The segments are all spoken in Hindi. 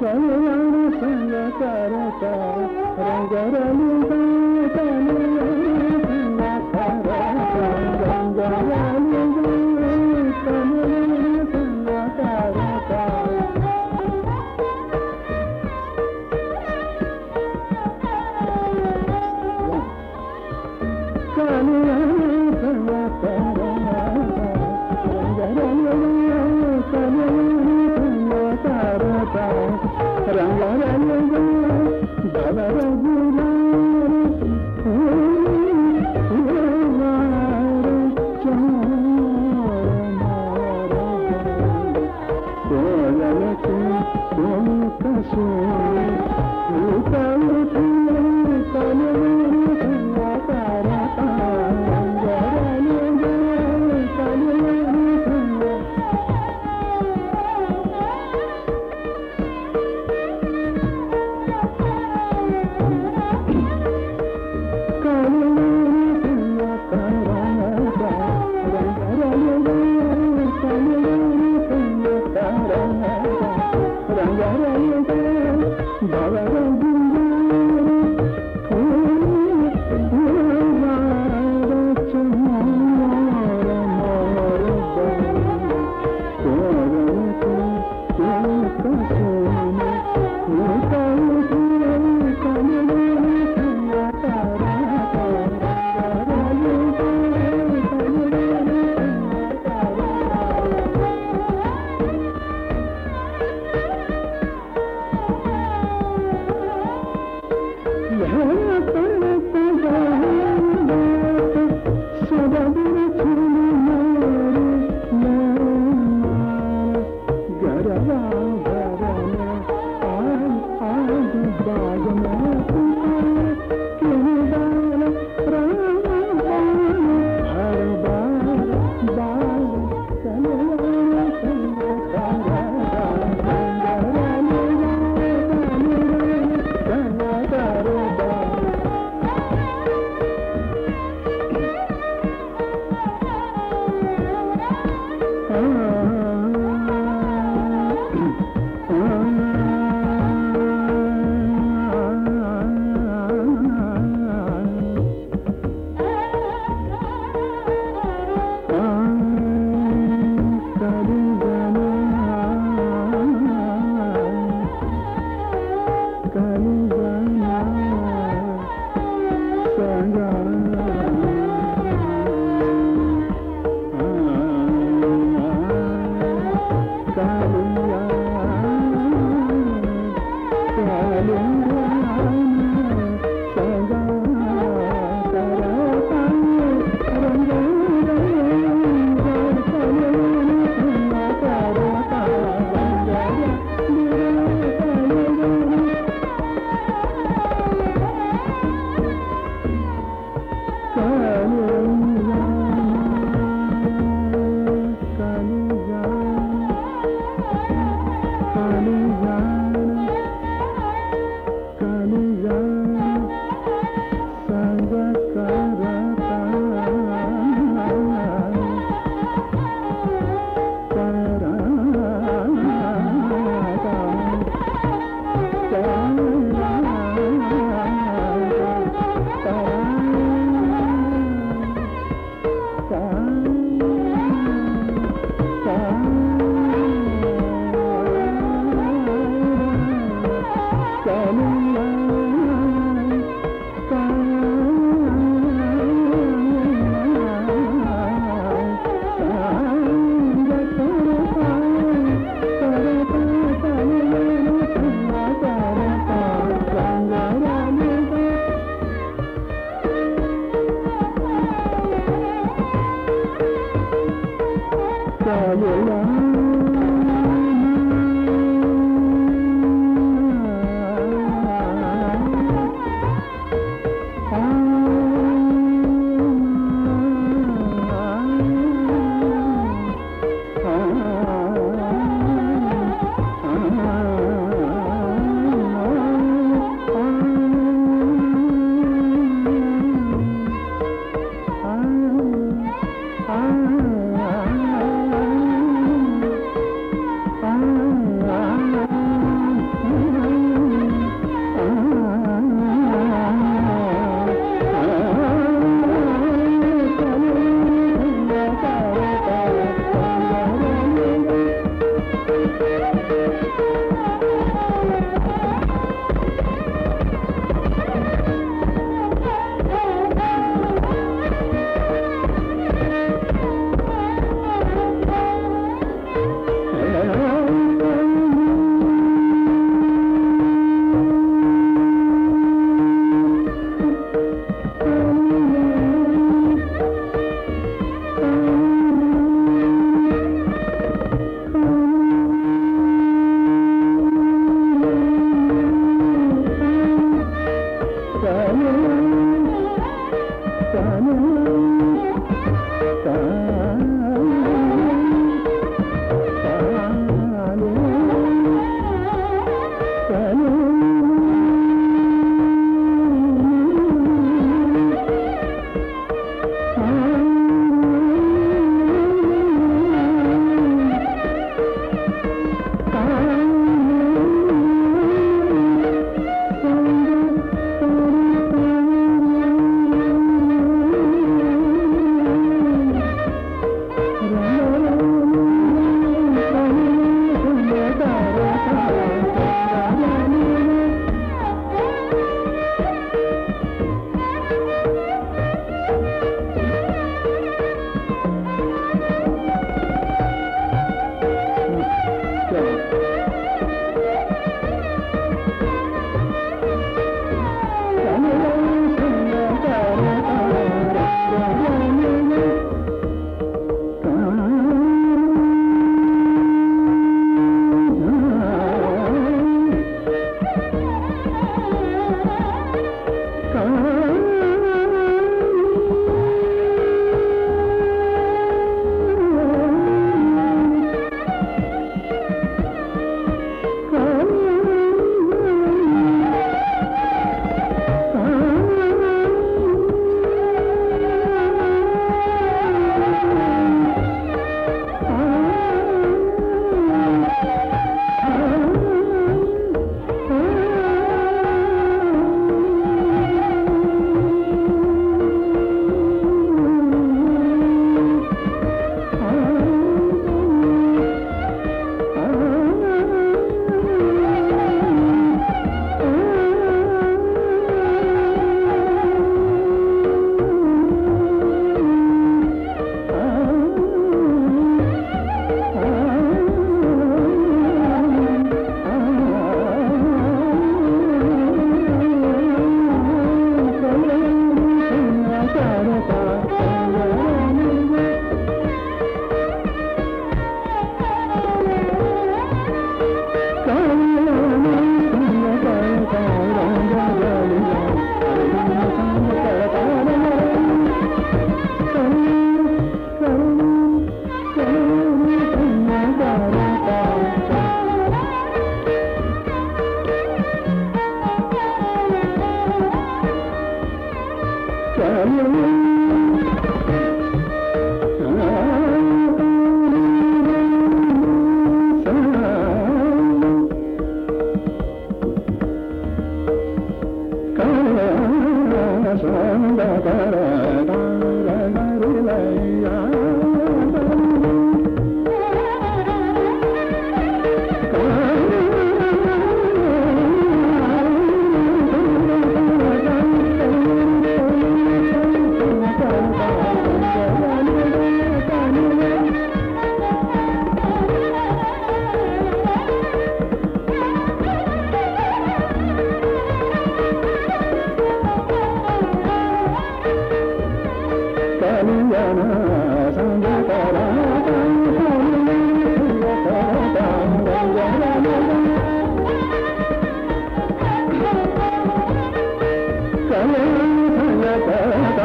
సంగ కరత రంగరలు సంగ కరత రంగరలు ఆ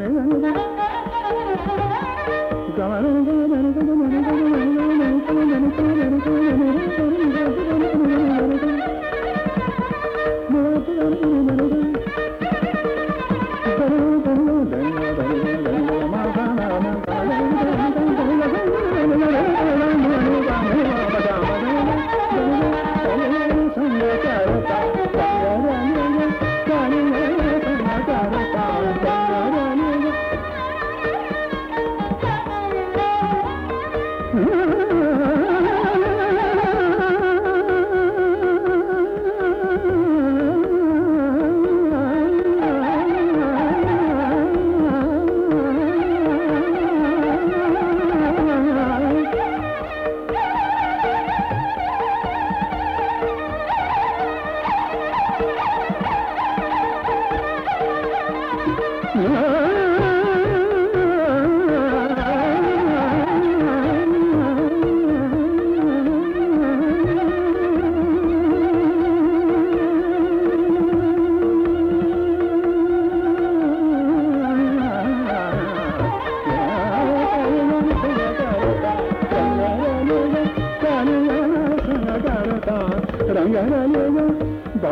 damarında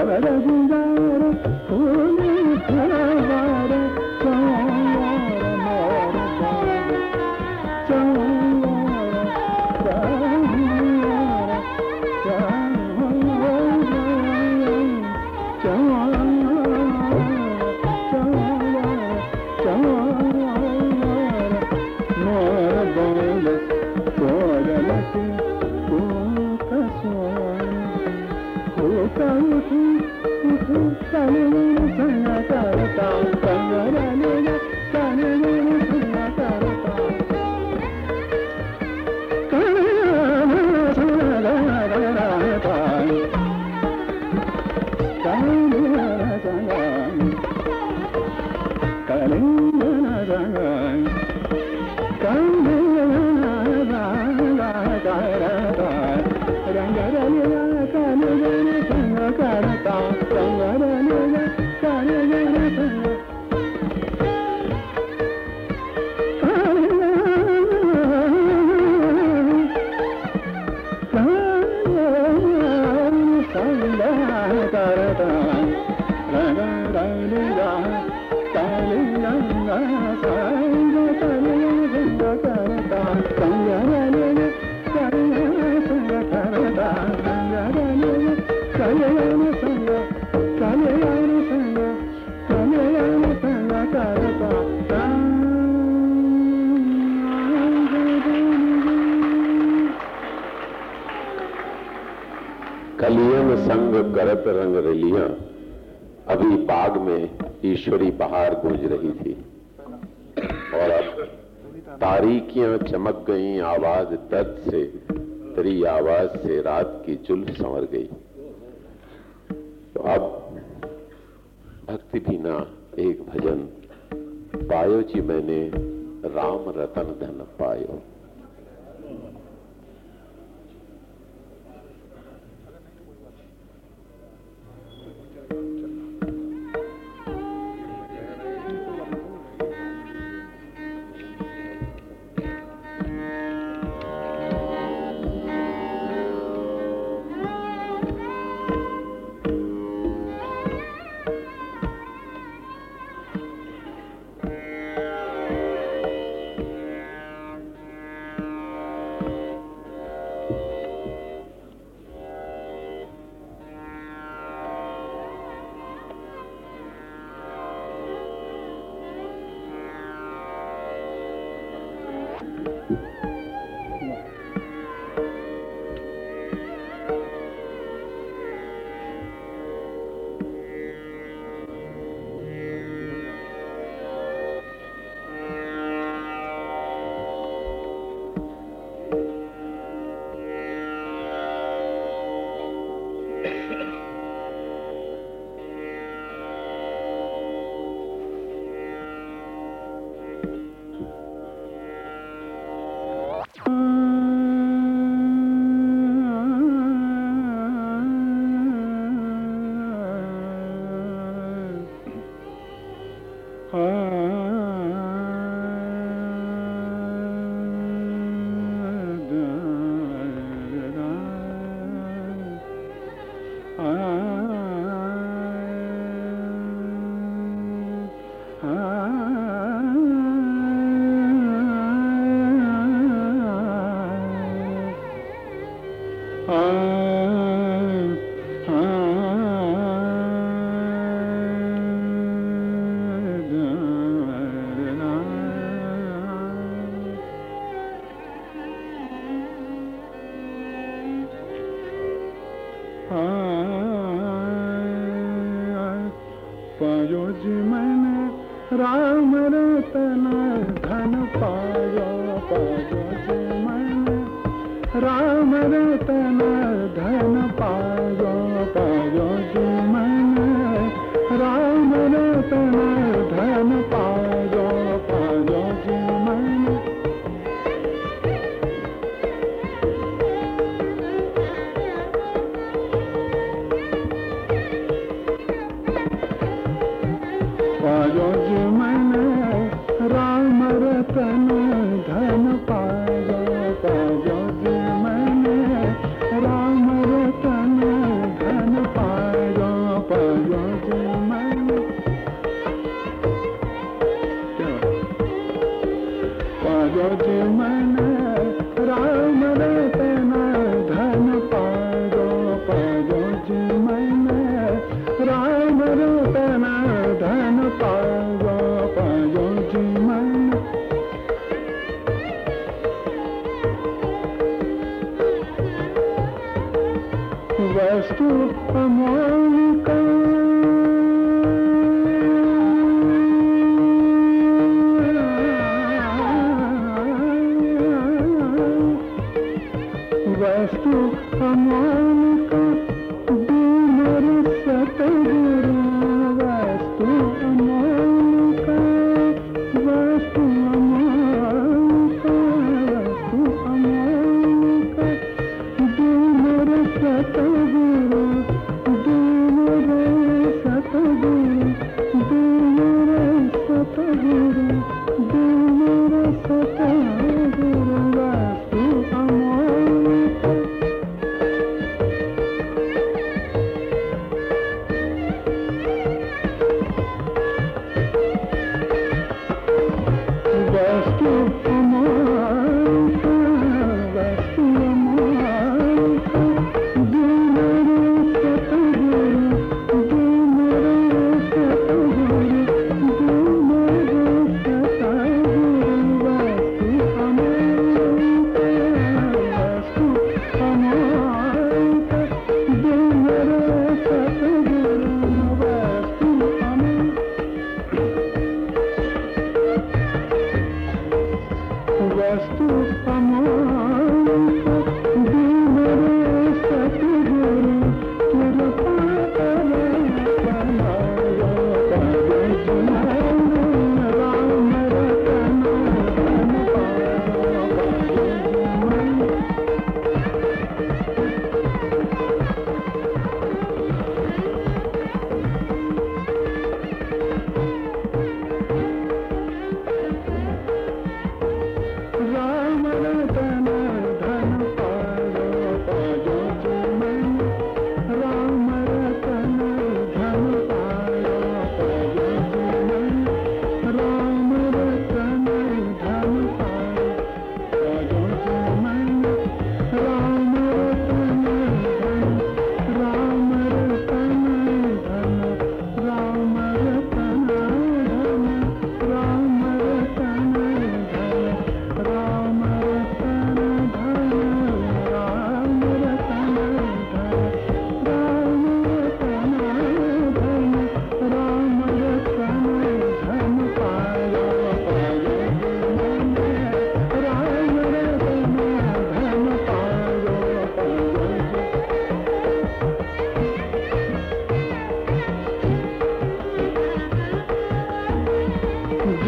అవరగుగారు పూలు चमक गई, आवाज़ दर्द से, तेरी आवाज़ से रात की चुल संवर गई। तो अब भक्ति बिना एक भजन पायो जी मैंने, राम रतन धन पायो।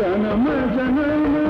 జనమ జనమ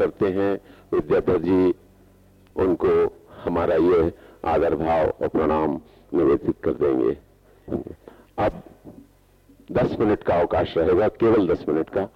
करते हैं विद्यापति जी, उनको हमारा ये आदर भाव और प्रणाम निवेदित कर देंगे। अब 10 मिनट का अवकाश रहेगा, केवल 10 मिनट का।